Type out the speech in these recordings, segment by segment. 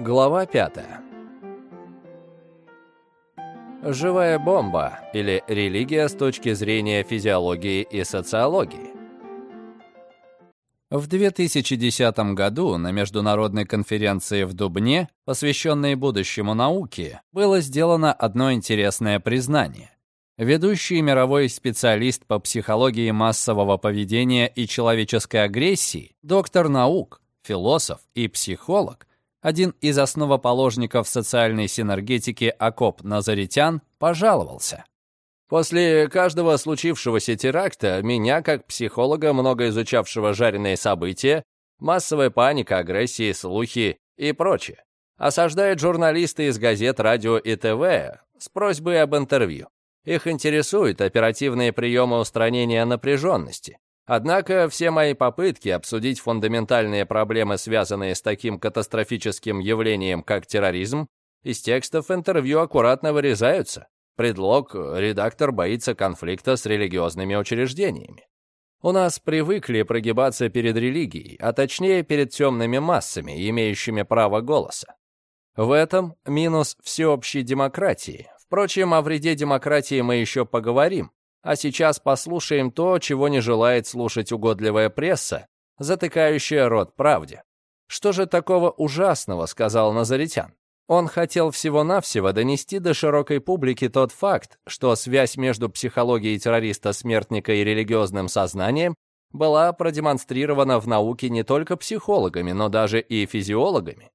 Глава 5. Живая бомба или религия с точки зрения физиологии и социологии. В 2010 году на международной конференции в Дубне, посвященной будущему науке, было сделано одно интересное признание. Ведущий мировой специалист по психологии массового поведения и человеческой агрессии, доктор наук, философ и психолог, один из основоположников социальной синергетики Акоп Назаритян, пожаловался. После каждого случившегося теракта меня, как психолога, много изучавшего жареные события, массовая паника, агрессия, слухи и прочее, осаждает журналисты из газет, радио и ТВ с просьбой об интервью. Их интересуют оперативные приемы устранения напряженности. Однако все мои попытки обсудить фундаментальные проблемы, связанные с таким катастрофическим явлением, как терроризм, из текстов интервью аккуратно вырезаются, Предлог – редактор боится конфликта с религиозными учреждениями. У нас привыкли прогибаться перед религией, а точнее перед темными массами, имеющими право голоса. В этом минус всеобщей демократии. Впрочем, о вреде демократии мы еще поговорим. А сейчас послушаем то, чего не желает слушать угодливая пресса, затыкающая рот правде. «Что же такого ужасного?» — сказал Назаритян. Он хотел всего-навсего донести до широкой публики тот факт, что связь между психологией террориста-смертника и религиозным сознанием была продемонстрирована в науке не только психологами, но даже и физиологами.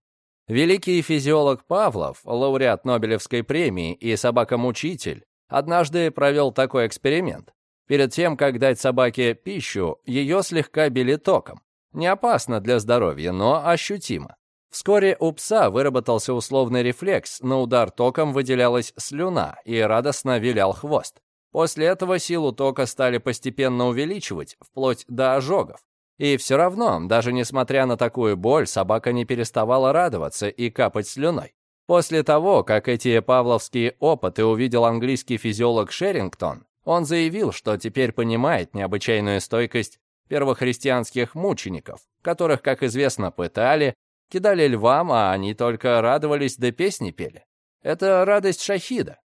Великий физиолог Павлов, лауреат Нобелевской премии и собака-мучитель, однажды провел такой эксперимент. Перед тем, как дать собаке пищу, ее слегка били током. Не опасно для здоровья, но ощутимо. Вскоре у пса выработался условный рефлекс, на удар током выделялась слюна и радостно вилял хвост. После этого силу тока стали постепенно увеличивать, вплоть до ожогов. И все равно, даже несмотря на такую боль, собака не переставала радоваться и капать слюной. После того, как эти павловские опыты увидел английский физиолог Шерингтон, он заявил, что теперь понимает необычайную стойкость первохристианских мучеников, которых, как известно, пытали, кидали львам, а они только радовались да песни пели. Это радость шахида.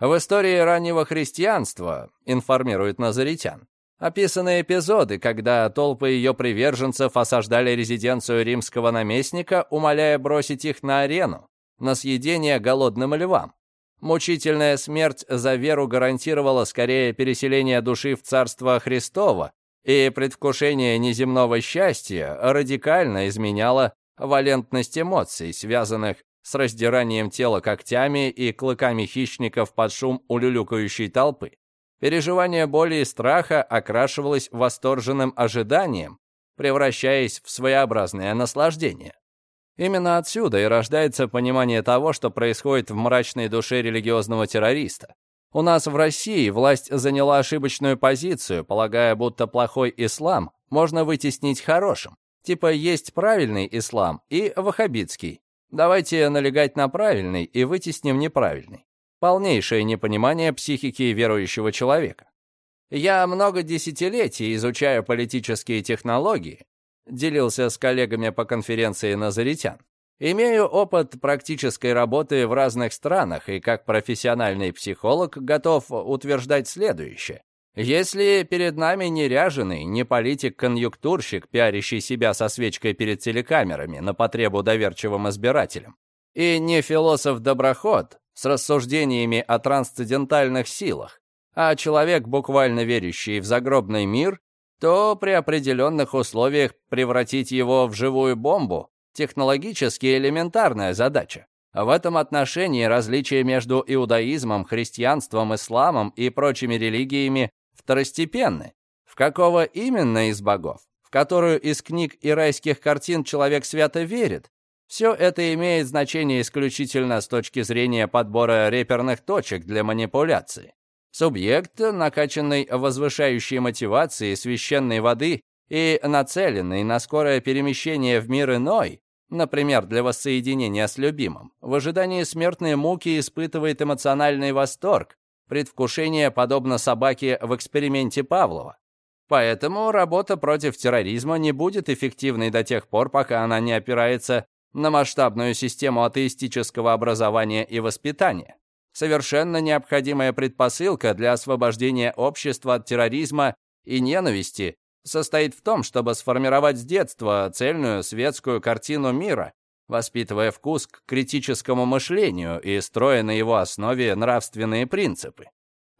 В истории раннего христианства, информирует Назаритян, описаны эпизоды, когда толпы ее приверженцев осаждали резиденцию римского наместника, умоляя бросить их на арену, на съедение голодным львам. Мучительная смерть за веру гарантировала скорее переселение души в Царство Христово, и предвкушение неземного счастья радикально изменяло валентность эмоций, связанных с раздиранием тела когтями и клыками хищников под шум улюлюкающей толпы. Переживание боли и страха окрашивалось восторженным ожиданием, превращаясь в своеобразное наслаждение. Именно отсюда и рождается понимание того, что происходит в мрачной душе религиозного террориста. У нас в России власть заняла ошибочную позицию, полагая, будто плохой ислам можно вытеснить хорошим. Типа есть правильный ислам и ваххабитский. Давайте налегать на правильный и вытесним неправильный. Полнейшее непонимание психики верующего человека. Я много десятилетий изучаю политические технологии, делился с коллегами по конференции «Назаритян». Имею опыт практической работы в разных странах и как профессиональный психолог готов утверждать следующее. Если перед нами не ряженый, не политик-конъюнктурщик, пиарящий себя со свечкой перед телекамерами на потребу доверчивым избирателям, и не философ-доброход с рассуждениями о трансцендентальных силах, а человек, буквально верящий в загробный мир, то при определенных условиях превратить его в живую бомбу – технологически элементарная задача. В этом отношении различие между иудаизмом, христианством, исламом и прочими религиями второстепенны. В какого именно из богов, в которую из книг и райских картин человек свято верит, все это имеет значение исключительно с точки зрения подбора реперных точек для манипуляции. Субъект, накачанный возвышающей мотивацией священной воды и нацеленный на скорое перемещение в мир иной, например, для воссоединения с любимым, в ожидании смертной муки испытывает эмоциональный восторг, предвкушение подобно собаке в эксперименте Павлова. Поэтому работа против терроризма не будет эффективной до тех пор, пока она не опирается на масштабную систему атеистического образования и воспитания. Совершенно необходимая предпосылка для освобождения общества от терроризма и ненависти состоит в том, чтобы сформировать с детства цельную светскую картину мира, воспитывая вкус к критическому мышлению и строя на его основе нравственные принципы.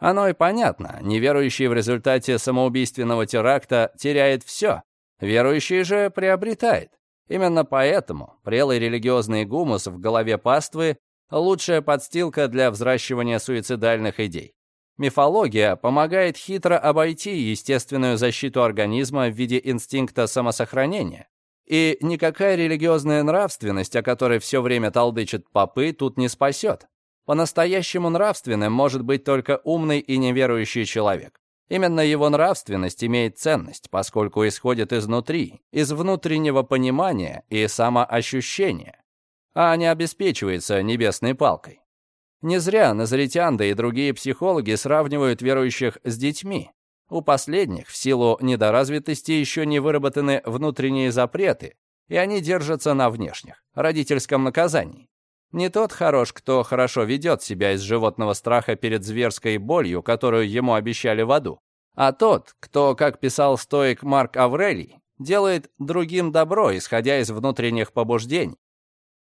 Оно и понятно, неверующий в результате самоубийственного теракта теряет все, верующий же приобретает. Именно поэтому прелый религиозный гумус в голове паствы – лучшая подстилка для взращивания суицидальных идей. Мифология помогает хитро обойти естественную защиту организма в виде инстинкта самосохранения. И никакая религиозная нравственность, о которой все время толдычат попы, тут не спасет. По-настоящему нравственным может быть только умный и неверующий человек. Именно его нравственность имеет ценность, поскольку исходит изнутри, из внутреннего понимания и самоощущения, а не обеспечивается небесной палкой. Не зря назаритян, да и другие психологи сравнивают верующих с детьми. У последних в силу недоразвитости еще не выработаны внутренние запреты, и они держатся на внешних, родительском наказании. Не тот хорош, кто хорошо ведет себя из животного страха перед зверской болью, которую ему обещали в аду, а тот, кто, как писал стоик Марк Аврелий, делает другим добро, исходя из внутренних побуждений.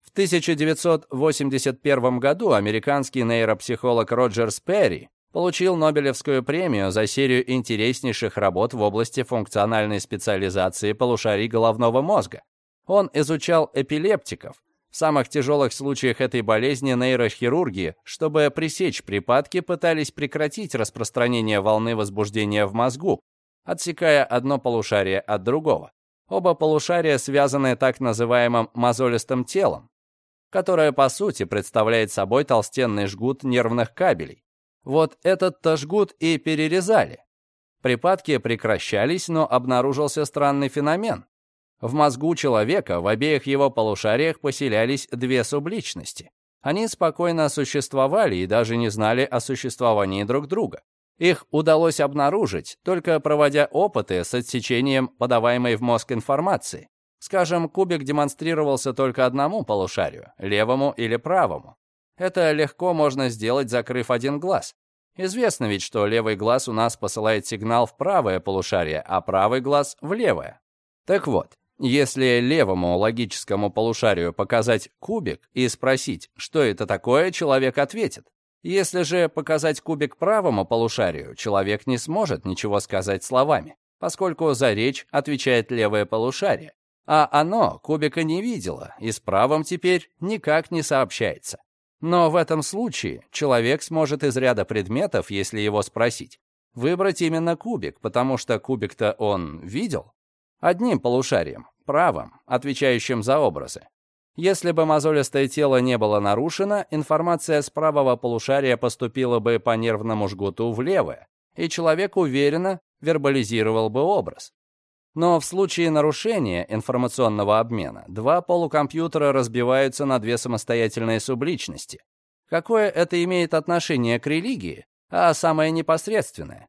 В 1981 году американский нейропсихолог Роджер Сперри получил Нобелевскую премию за серию интереснейших работ в области функциональной специализации полушарий головного мозга. Он изучал эпилептиков, в самых тяжелых случаях этой болезни нейрохирурги, чтобы пресечь припадки, пытались прекратить распространение волны возбуждения в мозгу, отсекая одно полушарие от другого. Оба полушария связаны так называемым мозолистым телом, которое по сути представляет собой толстенный жгут нервных кабелей. Вот этот-то жгут и перерезали. Припадки прекращались, но обнаружился странный феномен. В мозгу человека в обеих его полушариях поселялись две субличности. Они спокойно существовали и даже не знали о существовании друг друга. Их удалось обнаружить, только проводя опыты с отсечением подаваемой в мозг информации. Скажем, кубик демонстрировался только одному полушарию, левому или правому. Это легко можно сделать, закрыв один глаз. Известно ведь, что левый глаз у нас посылает сигнал в правое полушарие, а правый глаз в левое. Так вот, если левому логическому полушарию показать кубик и спросить, что это такое, человек ответит. Если же показать кубик правому полушарию, человек не сможет ничего сказать словами, поскольку за речь отвечает левое полушарие. А оно кубика не видело и с правым теперь никак не сообщается. Но в этом случае человек сможет из ряда предметов, если его спросить, выбрать именно кубик, потому что кубик-то он видел, Одним полушарием, правым, отвечающим за образы. Если бы мозолистое тело не было нарушено, информация с правого полушария поступила бы по нервному жгуту в левое, и человек уверенно вербализировал бы образ. Но в случае нарушения информационного обмена два полукомпьютера разбиваются на две самостоятельные субличности. Какое это имеет отношение к религии? А самое непосредственное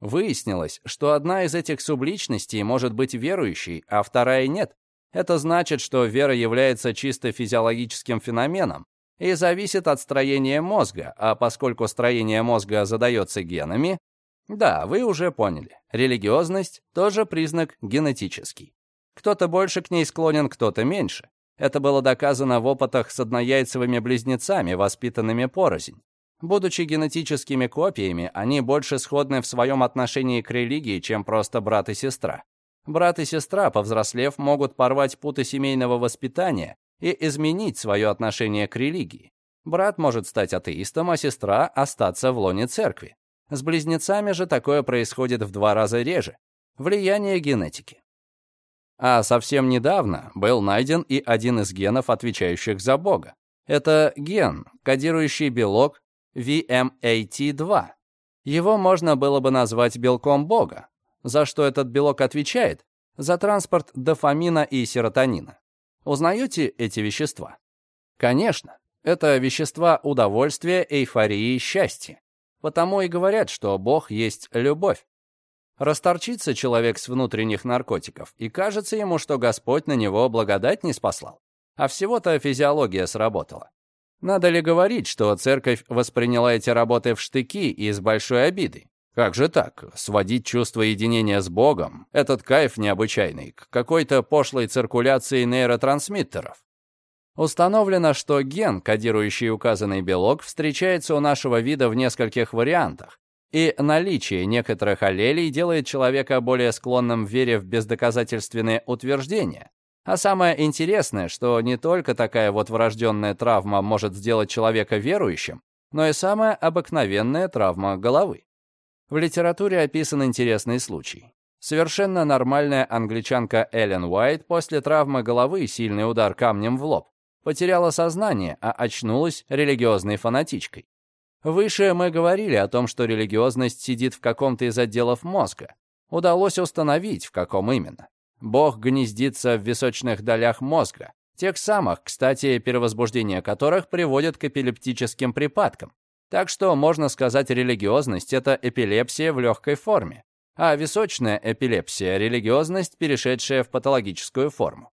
Выяснилось, что одна из этих субличностей может быть верующей, а вторая нет. Это значит, что вера является чисто физиологическим феноменом и зависит от строения мозга, а поскольку строение мозга задается генами, да, вы уже поняли, религиозность тоже признак генетический. Кто-то больше к ней склонен, кто-то меньше. Это было доказано в опытах с однояйцевыми близнецами, воспитанными порознь. Будучи генетическими копиями, они больше сходны в своем отношении к религии, чем просто брат и сестра. Брат и сестра, повзрослев, могут порвать путы семейного воспитания и изменить свое отношение к религии. Брат может стать атеистом, а сестра остаться в лоне церкви. С близнецами же такое происходит в два раза реже. Влияние генетики. А совсем недавно был найден и один из генов, отвечающих за Бога. Это ген, кодирующий белок, VMAT2. Его можно было бы назвать белком Бога. За что этот белок отвечает? За транспорт дофамина и серотонина. Узнаете эти вещества? Конечно, это вещества удовольствия, эйфории и счастья. Потому и говорят, что Бог есть любовь. Расторчится человек с внутренних наркотиков, и кажется ему, что Господь на него благодать не спаслал. а всего-то физиология сработала. Надо ли говорить, что церковь восприняла эти работы в штыки и с большой обидой? Как же так? Сводить чувство единения с Богом, этот кайф необычайный, к какой-то пошлой циркуляции нейротрансмиттеров. Установлено, что ген, кодирующий указанный белок, встречается у нашего вида в нескольких вариантах, и наличие некоторых аллелей делает человека более склонным вере в бездоказательственные утверждения, а самое интересное, что не только такая вот врожденная травма может сделать человека верующим, но и самая обыкновенная травма головы. В литературе описан интересный случай. Совершенно нормальная англичанка Эллен Уайт после травмы головы, сильный удар камнем в лоб, потеряла сознание, а очнулась религиозной фанатичкой. Выше мы говорили о том, что религиозность сидит в каком-то из отделов мозга. Удалось установить, в каком именно. Бог гнездится в височных долях мозга, тех самых, кстати, перевозбуждение которых приводит к эпилептическим припадкам. Так что, можно сказать, религиозность — это эпилепсия в легкой форме, а височная эпилепсия — религиозность, перешедшая в патологическую форму.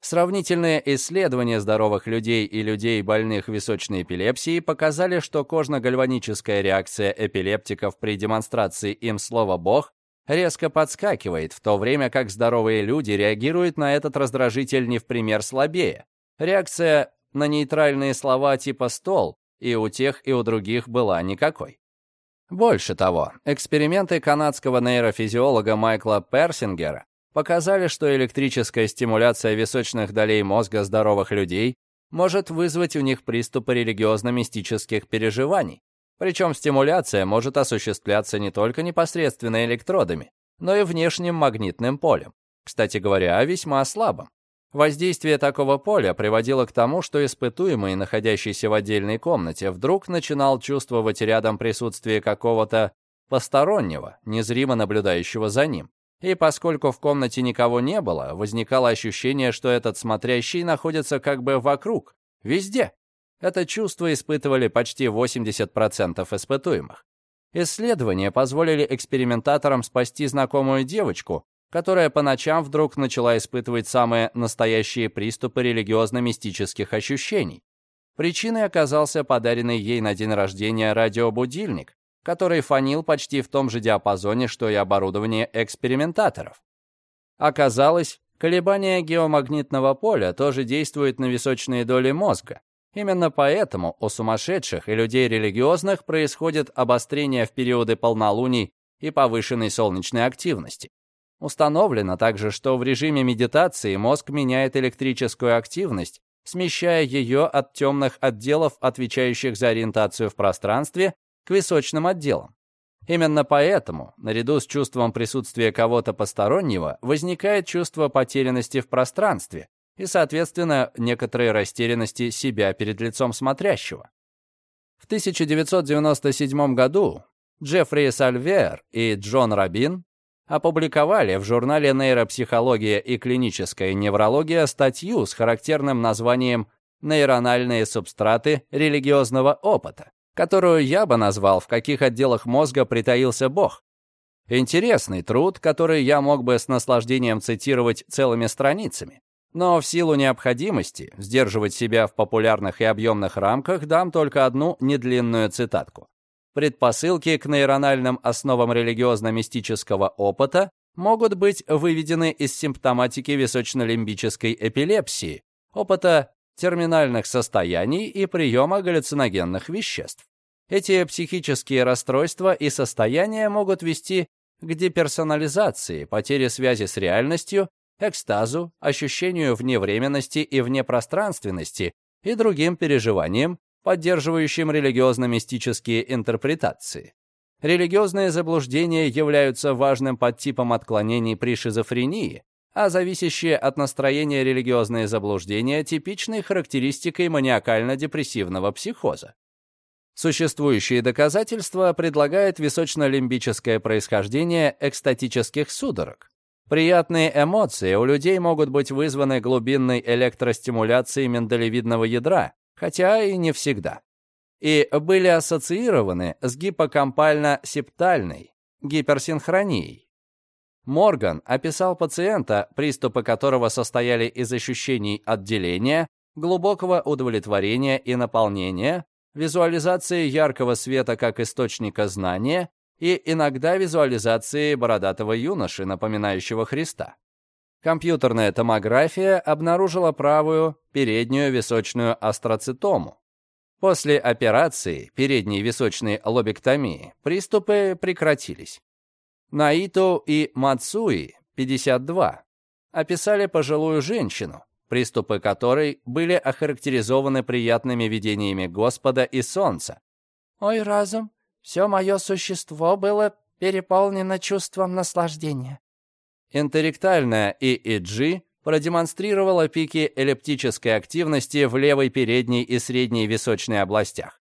Сравнительные исследования здоровых людей и людей, больных височной эпилепсией, показали, что кожно-гальваническая реакция эпилептиков при демонстрации им слова «Бог» резко подскакивает, в то время как здоровые люди реагируют на этот раздражитель не в пример слабее. Реакция на нейтральные слова типа «стол» и у тех, и у других была никакой. Больше того, эксперименты канадского нейрофизиолога Майкла Персингера показали, что электрическая стимуляция височных долей мозга здоровых людей может вызвать у них приступы религиозно-мистических переживаний, причем стимуляция может осуществляться не только непосредственно электродами, но и внешним магнитным полем. Кстати говоря, весьма слабым. Воздействие такого поля приводило к тому, что испытуемый, находящийся в отдельной комнате, вдруг начинал чувствовать рядом присутствие какого-то постороннего, незримо наблюдающего за ним. И поскольку в комнате никого не было, возникало ощущение, что этот смотрящий находится как бы вокруг, везде. Это чувство испытывали почти 80% испытуемых. Исследования позволили экспериментаторам спасти знакомую девочку, которая по ночам вдруг начала испытывать самые настоящие приступы религиозно-мистических ощущений. Причиной оказался подаренный ей на день рождения радиобудильник, который фонил почти в том же диапазоне, что и оборудование экспериментаторов. Оказалось, колебания геомагнитного поля тоже действуют на височные доли мозга, Именно поэтому у сумасшедших и людей религиозных происходит обострение в периоды полнолуний и повышенной солнечной активности. Установлено также, что в режиме медитации мозг меняет электрическую активность, смещая ее от темных отделов, отвечающих за ориентацию в пространстве, к височным отделам. Именно поэтому, наряду с чувством присутствия кого-то постороннего, возникает чувство потерянности в пространстве, и, соответственно, некоторой растерянности себя перед лицом смотрящего. В 1997 году Джеффри Сальвер и Джон Рабин опубликовали в журнале «Нейропсихология и клиническая неврология» статью с характерным названием «Нейрональные субстраты религиозного опыта», которую я бы назвал «В каких отделах мозга притаился Бог». Интересный труд, который я мог бы с наслаждением цитировать целыми страницами. Но в силу необходимости сдерживать себя в популярных и объемных рамках дам только одну недлинную цитатку. Предпосылки к нейрональным основам религиозно-мистического опыта могут быть выведены из симптоматики височно-лимбической эпилепсии, опыта терминальных состояний и приема галлюциногенных веществ. Эти психические расстройства и состояния могут вести к деперсонализации, потере связи с реальностью экстазу, ощущению вневременности и внепространственности и другим переживаниям, поддерживающим религиозно-мистические интерпретации. Религиозные заблуждения являются важным подтипом отклонений при шизофрении, а зависящие от настроения религиозные заблуждения типичной характеристикой маниакально-депрессивного психоза. Существующие доказательства предлагают височно-лимбическое происхождение экстатических судорог, Приятные эмоции у людей могут быть вызваны глубинной электростимуляцией миндалевидного ядра, хотя и не всегда. И были ассоциированы с гиппокампально-септальной гиперсинхронией. Морган описал пациента, приступы которого состояли из ощущений отделения, глубокого удовлетворения и наполнения, визуализации яркого света как источника знания и иногда визуализации бородатого юноши, напоминающего Христа. Компьютерная томография обнаружила правую переднюю височную астроцитому. После операции передней височной лобектомии приступы прекратились. Наито и Мацуи, 52, описали пожилую женщину, приступы которой были охарактеризованы приятными видениями Господа и Солнца. «Ой, разум, все мое существо было переполнено чувством наслаждения. Интерректальная EEG продемонстрировала пики эллиптической активности в левой передней и средней височной областях.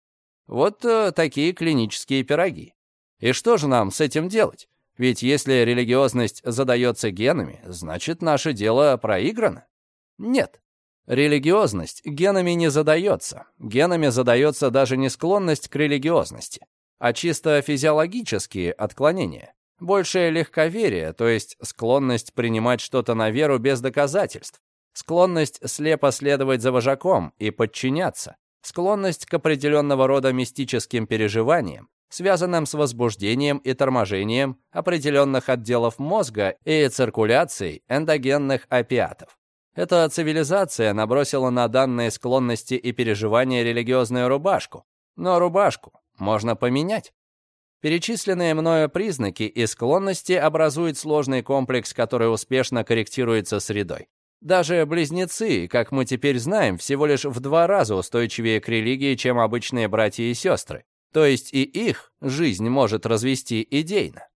Вот э, такие клинические пироги. И что же нам с этим делать? Ведь если религиозность задается генами, значит, наше дело проиграно. Нет. Религиозность генами не задается. Генами задается даже не склонность к религиозности, а чисто физиологические отклонения. Большее легковерие, то есть склонность принимать что-то на веру без доказательств, склонность слепо следовать за вожаком и подчиняться, склонность к определенного рода мистическим переживаниям, связанным с возбуждением и торможением определенных отделов мозга и циркуляцией эндогенных опиатов. Эта цивилизация набросила на данные склонности и переживания религиозную рубашку, но рубашку можно поменять. Перечисленные мною признаки и склонности образуют сложный комплекс, который успешно корректируется средой. Даже близнецы, как мы теперь знаем, всего лишь в два раза устойчивее к религии, чем обычные братья и сестры. То есть и их жизнь может развести идейно.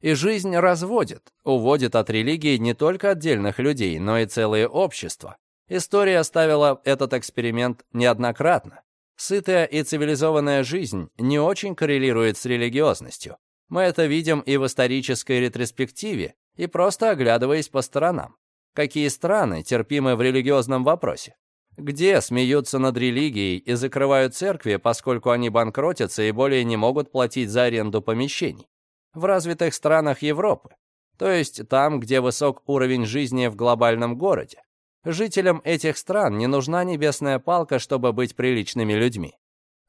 И жизнь разводит, уводит от религии не только отдельных людей, но и целые общества. История оставила этот эксперимент неоднократно. Сытая и цивилизованная жизнь не очень коррелирует с религиозностью. Мы это видим и в исторической ретроспективе, и просто оглядываясь по сторонам. Какие страны терпимы в религиозном вопросе? Где смеются над религией и закрывают церкви, поскольку они банкротятся и более не могут платить за аренду помещений? В развитых странах Европы, то есть там, где высок уровень жизни в глобальном городе. Жителям этих стран не нужна небесная палка, чтобы быть приличными людьми.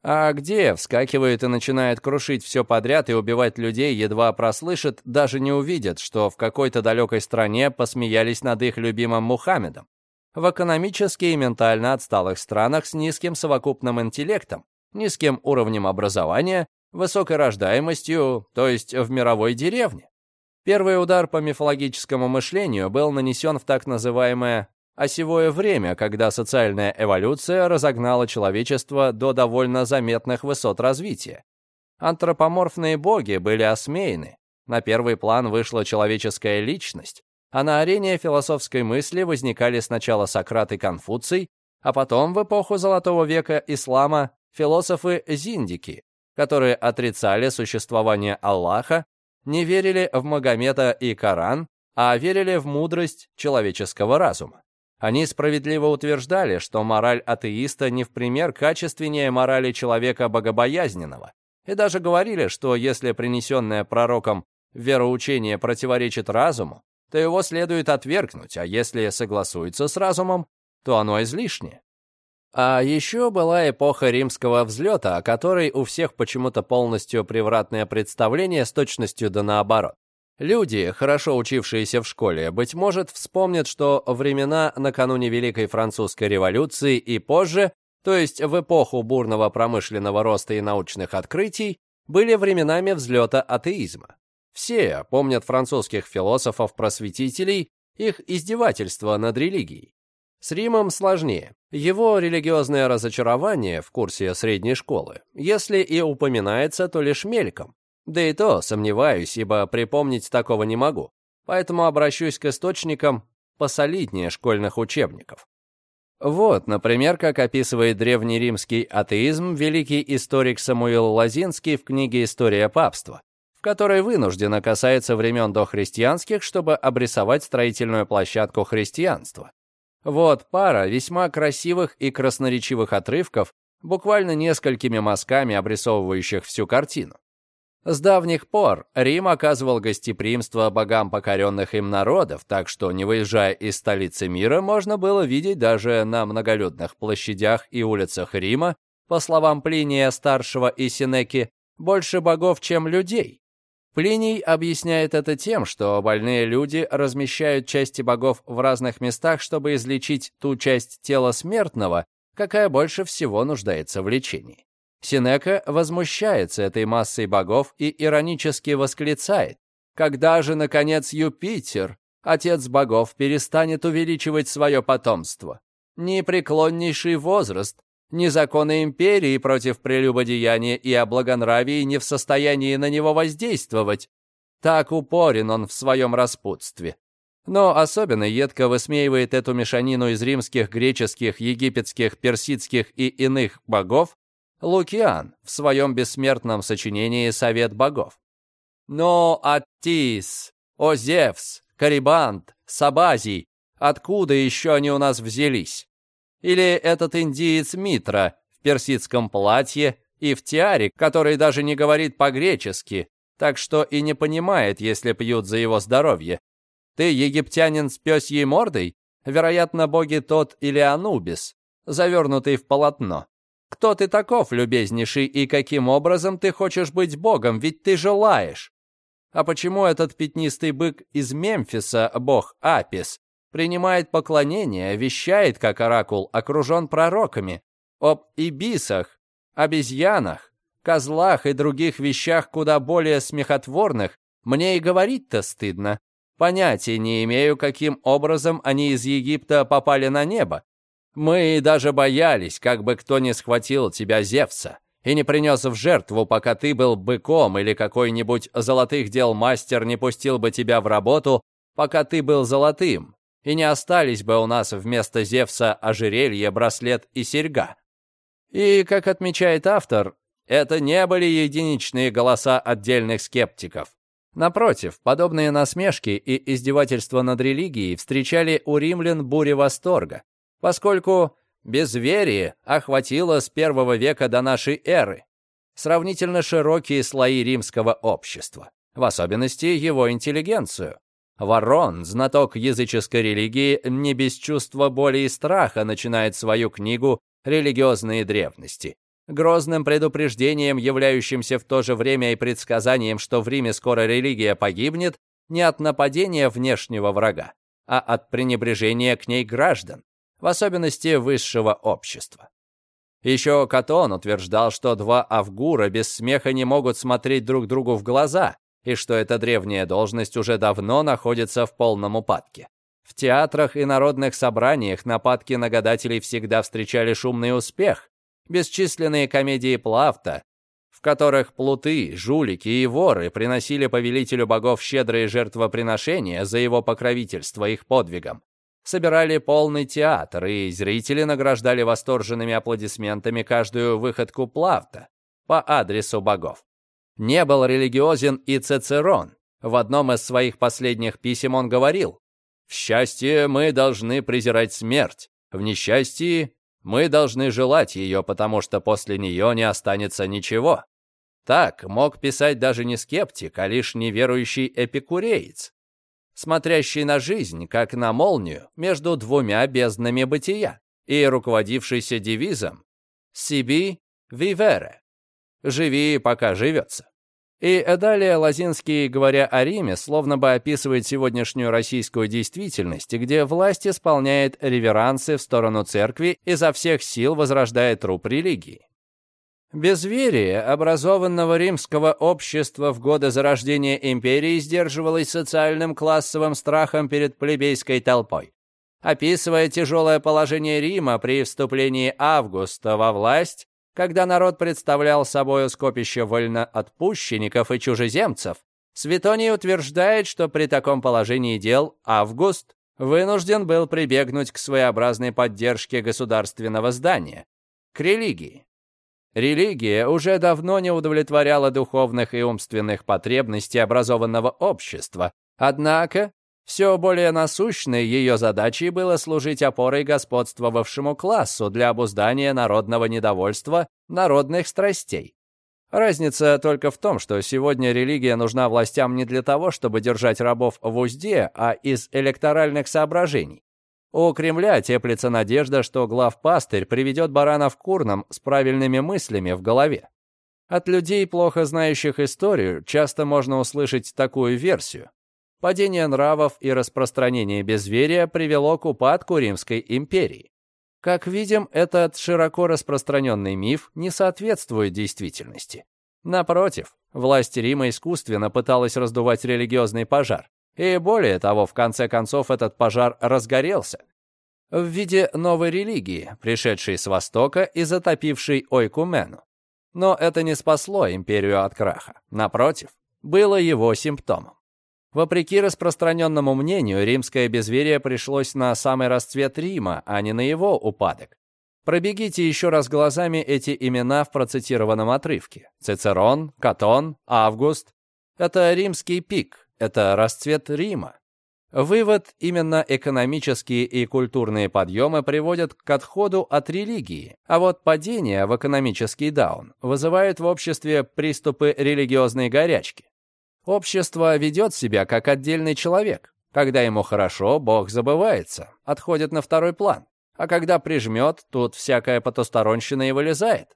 А где вскакивают и начинают крушить все подряд и убивать людей, едва прослышат, даже не увидят, что в какой-то далекой стране посмеялись над их любимым Мухаммедом. В экономически и ментально отсталых странах с низким совокупным интеллектом, низким уровнем образования, высокой рождаемостью, то есть в мировой деревне. Первый удар по мифологическому мышлению был нанесен в так называемое осевое время, когда социальная эволюция разогнала человечество до довольно заметных высот развития. Антропоморфные боги были осмеяны, на первый план вышла человеческая личность, а на арене философской мысли возникали сначала Сократ и Конфуций, а потом в эпоху Золотого века ислама философы-зиндики, которые отрицали существование Аллаха, не верили в Магомета и Коран, а верили в мудрость человеческого разума. Они справедливо утверждали, что мораль атеиста не в пример качественнее морали человека богобоязненного, и даже говорили, что если принесенное пророком вероучение противоречит разуму, то его следует отвергнуть, а если согласуется с разумом, то оно излишнее. А еще была эпоха римского взлета, о которой у всех почему-то полностью превратное представление с точностью да наоборот. Люди, хорошо учившиеся в школе, быть может, вспомнят, что времена накануне Великой Французской революции и позже, то есть в эпоху бурного промышленного роста и научных открытий, были временами взлета атеизма. Все помнят французских философов-просветителей, их издевательства над религией. С Римом сложнее. Его религиозное разочарование в курсе средней школы, если и упоминается, то лишь мельком. Да и то сомневаюсь, ибо припомнить такого не могу. Поэтому обращусь к источникам посолиднее школьных учебников. Вот, например, как описывает древнеримский атеизм великий историк Самуил Лазинский в книге «История папства», в которой вынужденно касается времен дохристианских, чтобы обрисовать строительную площадку христианства. Вот пара весьма красивых и красноречивых отрывков, буквально несколькими мазками обрисовывающих всю картину. С давних пор Рим оказывал гостеприимство богам покоренных им народов, так что, не выезжая из столицы мира, можно было видеть даже на многолюдных площадях и улицах Рима, по словам Плиния Старшего и Синеки, больше богов, чем людей. Плиний объясняет это тем, что больные люди размещают части богов в разных местах, чтобы излечить ту часть тела смертного, какая больше всего нуждается в лечении. Синека возмущается этой массой богов и иронически восклицает, когда же, наконец, Юпитер, отец богов, перестанет увеличивать свое потомство? Непреклоннейший возраст, ни законы империи против прелюбодеяния и о благонравии не в состоянии на него воздействовать. Так упорен он в своем распутстве. Но особенно едко высмеивает эту мешанину из римских, греческих, египетских, персидских и иных богов, Лукиан в своем бессмертном сочинении «Совет богов». Но Аттис, Озевс, Карибант, Сабазий, откуда еще они у нас взялись? Или этот индиец Митра в персидском платье и в тиаре, который даже не говорит по-гречески, так что и не понимает, если пьют за его здоровье. Ты египтянин с пёсьей мордой? Вероятно, боги тот или Анубис, завернутый в полотно. Кто ты таков, любезнейший, и каким образом ты хочешь быть богом, ведь ты желаешь? А почему этот пятнистый бык из Мемфиса, бог Апис, принимает поклонение, вещает, как оракул, окружен пророками, об ибисах, обезьянах, козлах и других вещах куда более смехотворных, мне и говорить-то стыдно. Понятия не имею, каким образом они из Египта попали на небо, мы даже боялись, как бы кто не схватил тебя, Зевса, и не принес в жертву, пока ты был быком или какой-нибудь золотых дел мастер не пустил бы тебя в работу, пока ты был золотым, и не остались бы у нас вместо Зевса ожерелье, браслет и серьга. И, как отмечает автор, это не были единичные голоса отдельных скептиков. Напротив, подобные насмешки и издевательства над религией встречали у римлян бури восторга поскольку безверие охватило с первого века до нашей эры сравнительно широкие слои римского общества, в особенности его интеллигенцию. Ворон, знаток языческой религии, не без чувства боли и страха начинает свою книгу «Религиозные древности», грозным предупреждением, являющимся в то же время и предсказанием, что в Риме скоро религия погибнет не от нападения внешнего врага, а от пренебрежения к ней граждан в особенности высшего общества. Еще Катон утверждал, что два авгура без смеха не могут смотреть друг другу в глаза, и что эта древняя должность уже давно находится в полном упадке. В театрах и народных собраниях нападки на гадателей всегда встречали шумный успех. Бесчисленные комедии Плафта, в которых плуты, жулики и воры приносили повелителю богов щедрые жертвоприношения за его покровительство их подвигам, собирали полный театр, и зрители награждали восторженными аплодисментами каждую выходку Плавта по адресу богов. Не был религиозен и Цицерон. В одном из своих последних писем он говорил, «В счастье мы должны презирать смерть, в несчастье мы должны желать ее, потому что после нее не останется ничего». Так мог писать даже не скептик, а лишь неверующий эпикуреец смотрящий на жизнь, как на молнию, между двумя безднами бытия, и руководившийся девизом «Сиби вивере» — «Живи, пока живется». И далее Лозинский, говоря о Риме, словно бы описывает сегодняшнюю российскую действительность, где власть исполняет реверансы в сторону церкви и изо всех сил возрождает труп религии. Безверие образованного римского общества в годы зарождения империи сдерживалось социальным классовым страхом перед плебейской толпой. Описывая тяжелое положение Рима при вступлении Августа во власть, когда народ представлял собой скопище вольноотпущенников и чужеземцев, Светоний утверждает, что при таком положении дел Август вынужден был прибегнуть к своеобразной поддержке государственного здания, к религии. Религия уже давно не удовлетворяла духовных и умственных потребностей образованного общества, однако все более насущной ее задачей было служить опорой господствовавшему классу для обуздания народного недовольства, народных страстей. Разница только в том, что сегодня религия нужна властям не для того, чтобы держать рабов в узде, а из электоральных соображений. У Кремля теплится надежда, что главпастырь приведет баранов к урнам с правильными мыслями в голове. От людей, плохо знающих историю, часто можно услышать такую версию. Падение нравов и распространение безверия привело к упадку Римской империи. Как видим, этот широко распространенный миф не соответствует действительности. Напротив, власть Рима искусственно пыталась раздувать религиозный пожар. И более того, в конце концов, этот пожар разгорелся. В виде новой религии, пришедшей с Востока и затопившей Ойкумену. Но это не спасло империю от краха. Напротив, было его симптомом. Вопреки распространенному мнению, римское безверие пришлось на самый расцвет Рима, а не на его упадок. Пробегите еще раз глазами эти имена в процитированном отрывке. Цицерон, Катон, Август. Это римский пик, это расцвет Рима. Вывод, именно экономические и культурные подъемы приводят к отходу от религии, а вот падение в экономический даун вызывает в обществе приступы религиозной горячки. Общество ведет себя как отдельный человек. Когда ему хорошо, Бог забывается, отходит на второй план. А когда прижмет, тут всякая потусторонщина и вылезает.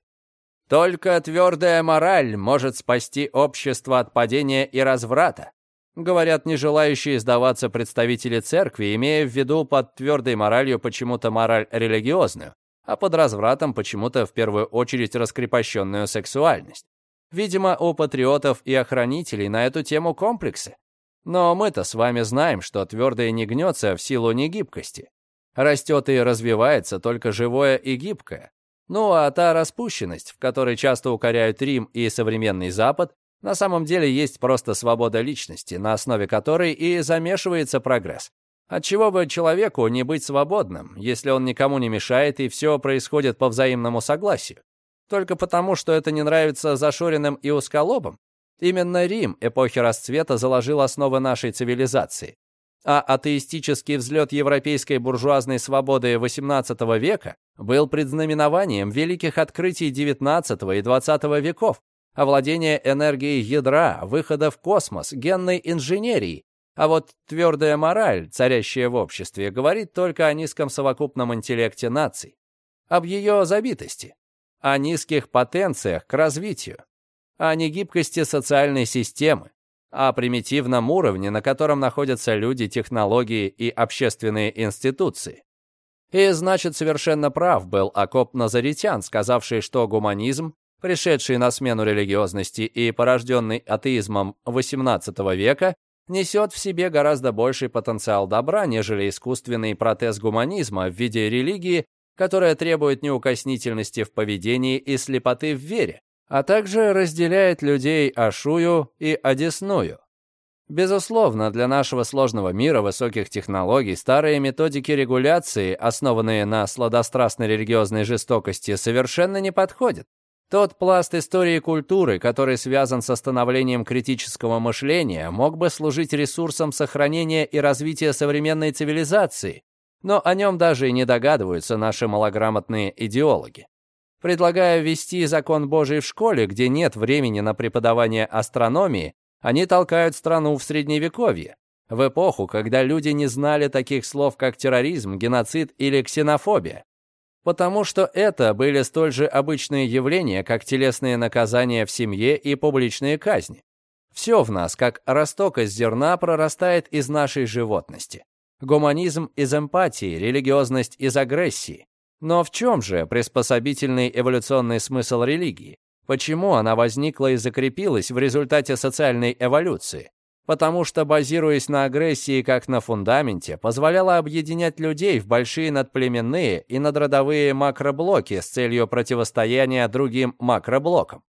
Только твердая мораль может спасти общество от падения и разврата. Говорят, не желающие сдаваться представители церкви, имея в виду под твердой моралью почему-то мораль религиозную, а под развратом почему-то в первую очередь раскрепощенную сексуальность. Видимо, у патриотов и охранителей на эту тему комплексы. Но мы-то с вами знаем, что твердое не гнется в силу негибкости. Растет и развивается только живое и гибкое. Ну а та распущенность, в которой часто укоряют Рим и современный Запад, на самом деле есть просто свобода личности, на основе которой и замешивается прогресс. Отчего бы человеку не быть свободным, если он никому не мешает и все происходит по взаимному согласию? Только потому, что это не нравится зашоренным и узколобым? Именно Рим эпохи расцвета заложил основы нашей цивилизации а атеистический взлет европейской буржуазной свободы XVIII века был предзнаменованием великих открытий XIX и XX веков, овладения энергией ядра, выхода в космос, генной инженерии. А вот твердая мораль, царящая в обществе, говорит только о низком совокупном интеллекте наций, об ее забитости, о низких потенциях к развитию, о негибкости социальной системы, о примитивном уровне, на котором находятся люди, технологии и общественные институции. И значит, совершенно прав был Акоп Назаритян, сказавший, что гуманизм, пришедший на смену религиозности и порожденный атеизмом XVIII века, несет в себе гораздо больший потенциал добра, нежели искусственный протез гуманизма в виде религии, которая требует неукоснительности в поведении и слепоты в вере, а также разделяет людей Ашую и Одесную. Безусловно, для нашего сложного мира высоких технологий старые методики регуляции, основанные на сладострастной религиозной жестокости, совершенно не подходят. Тот пласт истории и культуры, который связан с становлением критического мышления, мог бы служить ресурсом сохранения и развития современной цивилизации, но о нем даже и не догадываются наши малограмотные идеологи. Предлагая ввести закон Божий в школе, где нет времени на преподавание астрономии, они толкают страну в Средневековье, в эпоху, когда люди не знали таких слов, как терроризм, геноцид или ксенофобия. Потому что это были столь же обычные явления, как телесные наказания в семье и публичные казни. Все в нас, как росток из зерна, прорастает из нашей животности. Гуманизм из эмпатии, религиозность из агрессии, но в чем же приспособительный эволюционный смысл религии? Почему она возникла и закрепилась в результате социальной эволюции? Потому что, базируясь на агрессии как на фундаменте, позволяла объединять людей в большие надплеменные и надродовые макроблоки с целью противостояния другим макроблокам.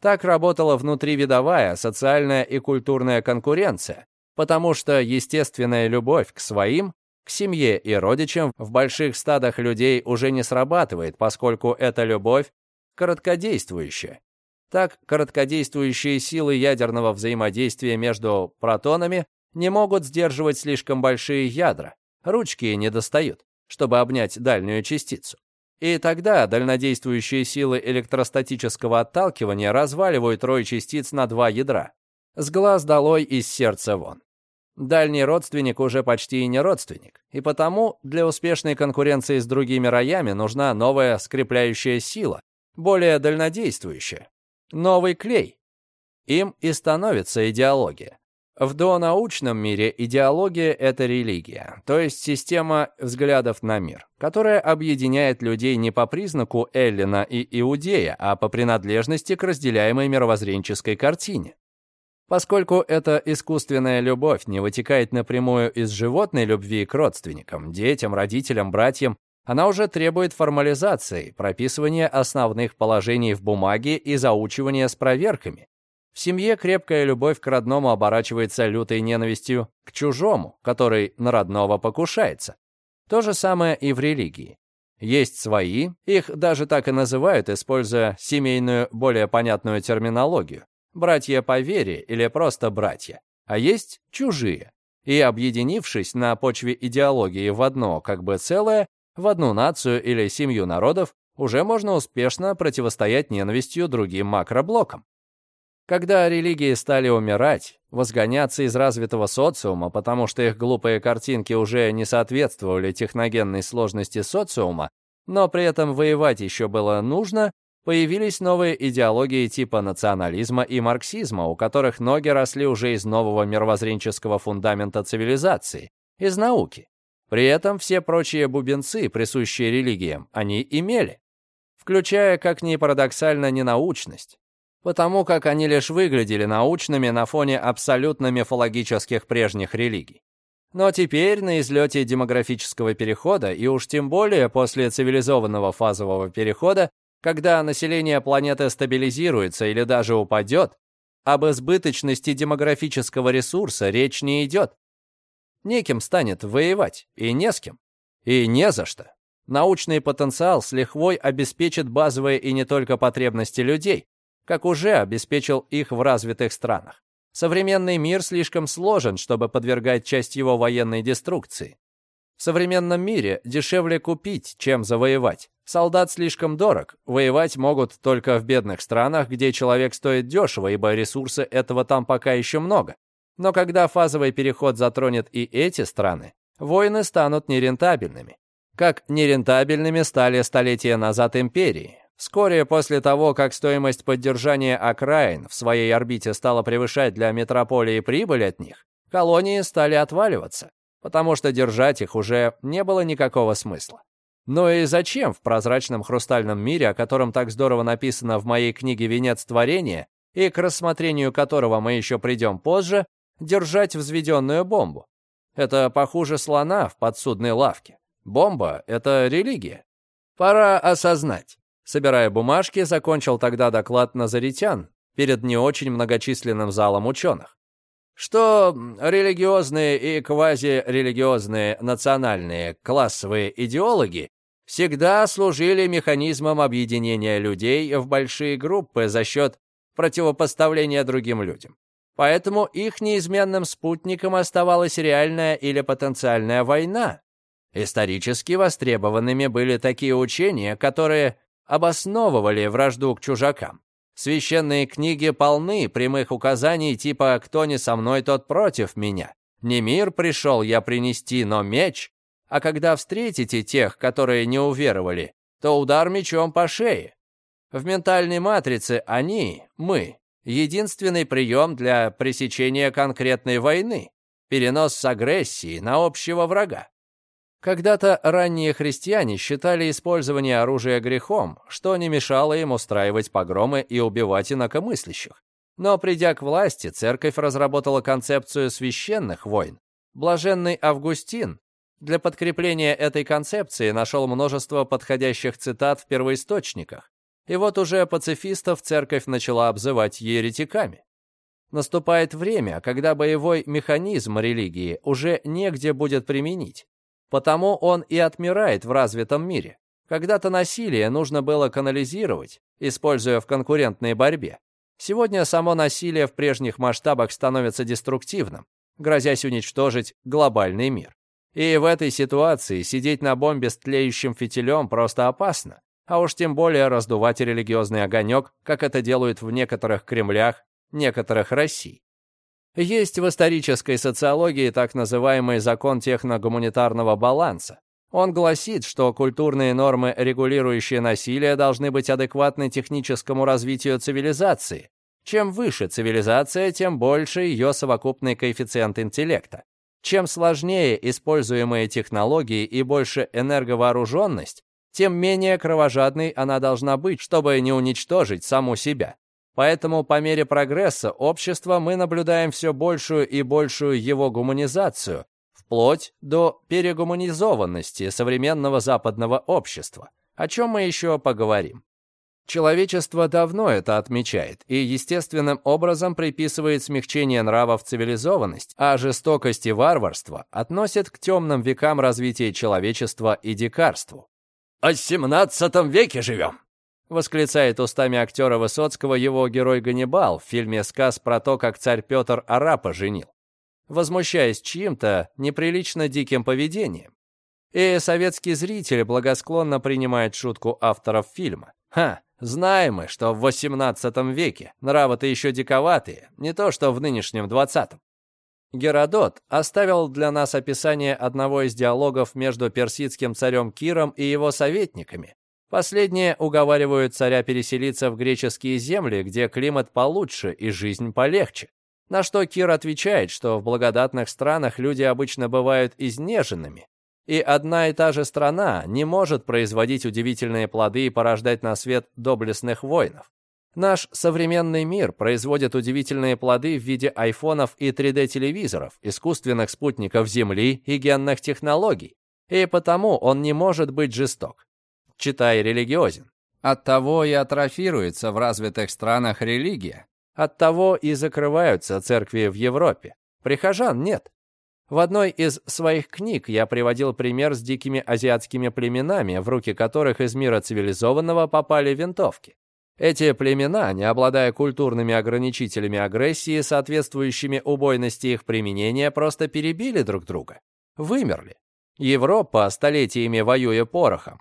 Так работала внутривидовая социальная и культурная конкуренция, потому что естественная любовь к своим к семье и родичам в больших стадах людей уже не срабатывает, поскольку эта любовь короткодействующая. Так, короткодействующие силы ядерного взаимодействия между протонами не могут сдерживать слишком большие ядра, ручки не достают, чтобы обнять дальнюю частицу. И тогда дальнодействующие силы электростатического отталкивания разваливают рой частиц на два ядра. С глаз долой, из сердца вон. Дальний родственник уже почти и не родственник, и потому для успешной конкуренции с другими роями нужна новая скрепляющая сила, более дальнодействующая. Новый клей. Им и становится идеология. В донаучном мире идеология — это религия, то есть система взглядов на мир, которая объединяет людей не по признаку Эллина и Иудея, а по принадлежности к разделяемой мировоззренческой картине. Поскольку эта искусственная любовь не вытекает напрямую из животной любви к родственникам, детям, родителям, братьям, она уже требует формализации, прописывания основных положений в бумаге и заучивания с проверками, в семье крепкая любовь к родному оборачивается лютой ненавистью к чужому, который на родного покушается. То же самое и в религии. Есть свои, их даже так и называют, используя семейную, более понятную терминологию. Братья по вере или просто братья. А есть чужие. И объединившись на почве идеологии в одно как бы целое, в одну нацию или семью народов, уже можно успешно противостоять ненавистью другим макроблокам. Когда религии стали умирать, возгоняться из развитого социума, потому что их глупые картинки уже не соответствовали техногенной сложности социума, но при этом воевать еще было нужно, появились новые идеологии типа национализма и марксизма, у которых ноги росли уже из нового мировоззренческого фундамента цивилизации, из науки. При этом все прочие бубенцы, присущие религиям, они имели, включая, как ни парадоксально, ненаучность, потому как они лишь выглядели научными на фоне абсолютно мифологических прежних религий. Но теперь на излете демографического перехода, и уж тем более после цивилизованного фазового перехода, когда население планеты стабилизируется или даже упадет, об избыточности демографического ресурса речь не идет. Неким станет воевать, и не с кем, и не за что. Научный потенциал с лихвой обеспечит базовые и не только потребности людей, как уже обеспечил их в развитых странах. Современный мир слишком сложен, чтобы подвергать часть его военной деструкции. В современном мире дешевле купить, чем завоевать. Солдат слишком дорог, воевать могут только в бедных странах, где человек стоит дешево, ибо ресурсы этого там пока еще много. Но когда фазовый переход затронет и эти страны, войны станут нерентабельными. Как нерентабельными стали столетия назад империи, Вскоре после того, как стоимость поддержания окраин в своей орбите стала превышать для метрополии прибыль от них, колонии стали отваливаться, потому что держать их уже не было никакого смысла. Но и зачем в прозрачном хрустальном мире, о котором так здорово написано в моей книге «Венец творения», и к рассмотрению которого мы еще придем позже, держать взведенную бомбу? Это похуже слона в подсудной лавке. Бомба — это религия. Пора осознать. Собирая бумажки, закончил тогда доклад назаритян перед не очень многочисленным залом ученых. Что религиозные и квазирелигиозные национальные классовые идеологи всегда служили механизмом объединения людей в большие группы за счет противопоставления другим людям. Поэтому их неизменным спутником оставалась реальная или потенциальная война. Исторически востребованными были такие учения, которые обосновывали вражду к чужакам. Священные книги полны прямых указаний типа «кто не со мной, тот против меня». Не мир пришел я принести, но меч. А когда встретите тех, которые не уверовали, то удар мечом по шее. В ментальной матрице они, мы, единственный прием для пресечения конкретной войны, перенос с агрессии на общего врага. Когда-то ранние христиане считали использование оружия грехом, что не мешало им устраивать погромы и убивать инакомыслящих. Но придя к власти, церковь разработала концепцию священных войн. Блаженный Августин для подкрепления этой концепции нашел множество подходящих цитат в первоисточниках. И вот уже пацифистов церковь начала обзывать еретиками. Наступает время, когда боевой механизм религии уже негде будет применить. Потому он и отмирает в развитом мире. Когда-то насилие нужно было канализировать, используя в конкурентной борьбе. Сегодня само насилие в прежних масштабах становится деструктивным, грозясь уничтожить глобальный мир. И в этой ситуации сидеть на бомбе с тлеющим фитилем просто опасно, а уж тем более раздувать религиозный огонек, как это делают в некоторых Кремлях, некоторых Россий. Есть в исторической социологии так называемый закон техногуманитарного баланса. Он гласит, что культурные нормы, регулирующие насилие, должны быть адекватны техническому развитию цивилизации. Чем выше цивилизация, тем больше ее совокупный коэффициент интеллекта. Чем сложнее используемые технологии и больше энерговооруженность, тем менее кровожадной она должна быть, чтобы не уничтожить саму себя. Поэтому по мере прогресса общества мы наблюдаем все большую и большую его гуманизацию, вплоть до перегуманизованности современного западного общества, о чем мы еще поговорим. Человечество давно это отмечает и естественным образом приписывает смягчение нравов цивилизованность, а жестокость и варварство относит к темным векам развития человечества и дикарству. «О семнадцатом веке живем!» восклицает устами актера Высоцкого его герой Ганнибал в фильме «Сказ про то, как царь Петр арапа женил», возмущаясь чьим-то неприлично диким поведением. И советский зритель благосклонно принимает шутку авторов фильма. Ха, знаем мы, что в XVIII веке нравы-то еще диковатые, не то что в нынешнем XX. Геродот оставил для нас описание одного из диалогов между персидским царем Киром и его советниками. Последние уговаривают царя переселиться в греческие земли, где климат получше и жизнь полегче. На что Кир отвечает, что в благодатных странах люди обычно бывают изнеженными, и одна и та же страна не может производить удивительные плоды и порождать на свет доблестных воинов. Наш современный мир производит удивительные плоды в виде айфонов и 3D-телевизоров, искусственных спутников Земли и генных технологий, и потому он не может быть жесток. Читай религиозен. Оттого и атрофируется в развитых странах религия. Оттого и закрываются церкви в Европе. Прихожан нет. В одной из своих книг я приводил пример с дикими азиатскими племенами, в руки которых из мира цивилизованного попали винтовки. Эти племена, не обладая культурными ограничителями агрессии, соответствующими убойности их применения, просто перебили друг друга. Вымерли. Европа, столетиями воюя порохом,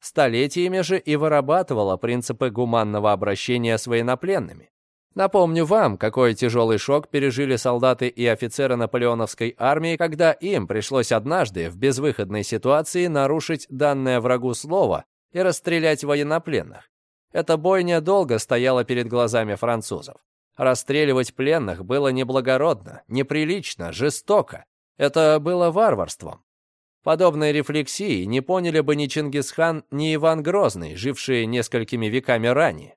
столетиями же и вырабатывала принципы гуманного обращения с военнопленными. Напомню вам, какой тяжелый шок пережили солдаты и офицеры наполеоновской армии, когда им пришлось однажды в безвыходной ситуации нарушить данное врагу слово и расстрелять военнопленных. Эта бойня долго стояла перед глазами французов. Расстреливать пленных было неблагородно, неприлично, жестоко. Это было варварством. Подобной рефлексии не поняли бы ни Чингисхан, ни Иван Грозный, жившие несколькими веками ранее.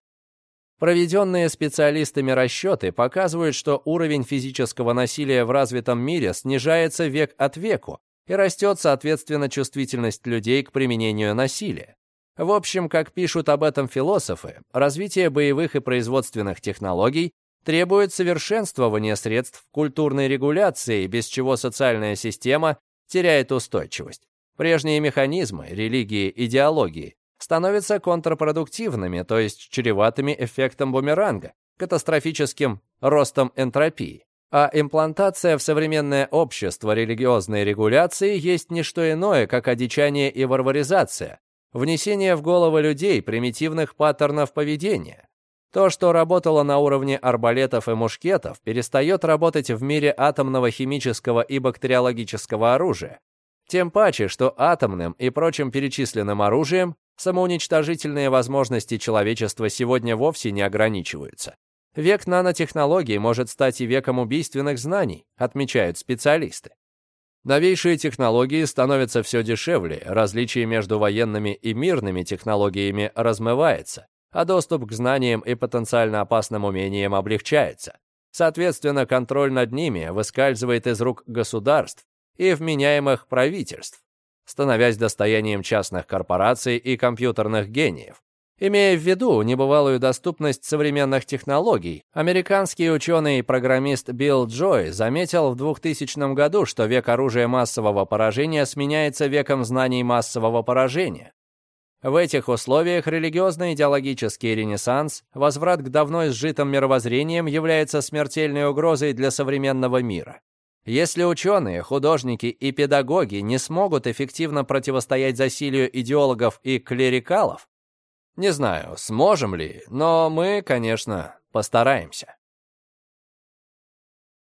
Проведенные специалистами расчеты показывают, что уровень физического насилия в развитом мире снижается век от веку и растет, соответственно, чувствительность людей к применению насилия. В общем, как пишут об этом философы, развитие боевых и производственных технологий требует совершенствования средств культурной регуляции, без чего социальная система теряет устойчивость. Прежние механизмы, религии, идеологии становятся контрпродуктивными, то есть чреватыми эффектом бумеранга, катастрофическим ростом энтропии. А имплантация в современное общество религиозной регуляции есть не что иное, как одичание и варваризация, внесение в головы людей примитивных паттернов поведения. То, что работало на уровне арбалетов и мушкетов, перестает работать в мире атомного, химического и бактериологического оружия. Тем паче, что атомным и прочим перечисленным оружием самоуничтожительные возможности человечества сегодня вовсе не ограничиваются. Век нанотехнологий может стать и веком убийственных знаний, отмечают специалисты. Новейшие технологии становятся все дешевле, различие между военными и мирными технологиями размывается, а доступ к знаниям и потенциально опасным умениям облегчается. Соответственно, контроль над ними выскальзывает из рук государств и вменяемых правительств, становясь достоянием частных корпораций и компьютерных гениев. Имея в виду небывалую доступность современных технологий, американский ученый и программист Билл Джой заметил в 2000 году, что век оружия массового поражения сменяется веком знаний массового поражения. В этих условиях религиозно-идеологический ренессанс, возврат к давно изжитым мировоззрениям является смертельной угрозой для современного мира. Если ученые, художники и педагоги не смогут эффективно противостоять засилию идеологов и клерикалов, не знаю, сможем ли, но мы, конечно, постараемся.